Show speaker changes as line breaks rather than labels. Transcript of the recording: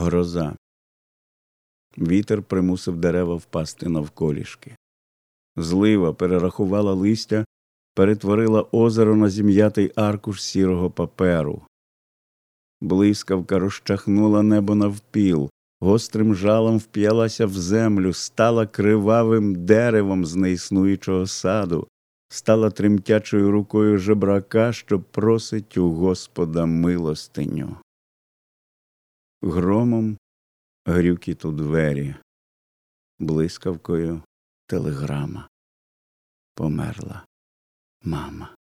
Гроза. Вітер примусив дерева впасти навколішки. Злива перерахувала листя, перетворила озеро на зім'ятий аркуш сірого паперу. Блискавка розчахнула небо навпіл, гострим жалом вп'ялася в землю, стала кривавим деревом з неіснуючого саду, стала тремтячою рукою жебрака, що просить у Господа милостиню. Громом грюкіт у двері, блискавкою телеграма. Померла мама.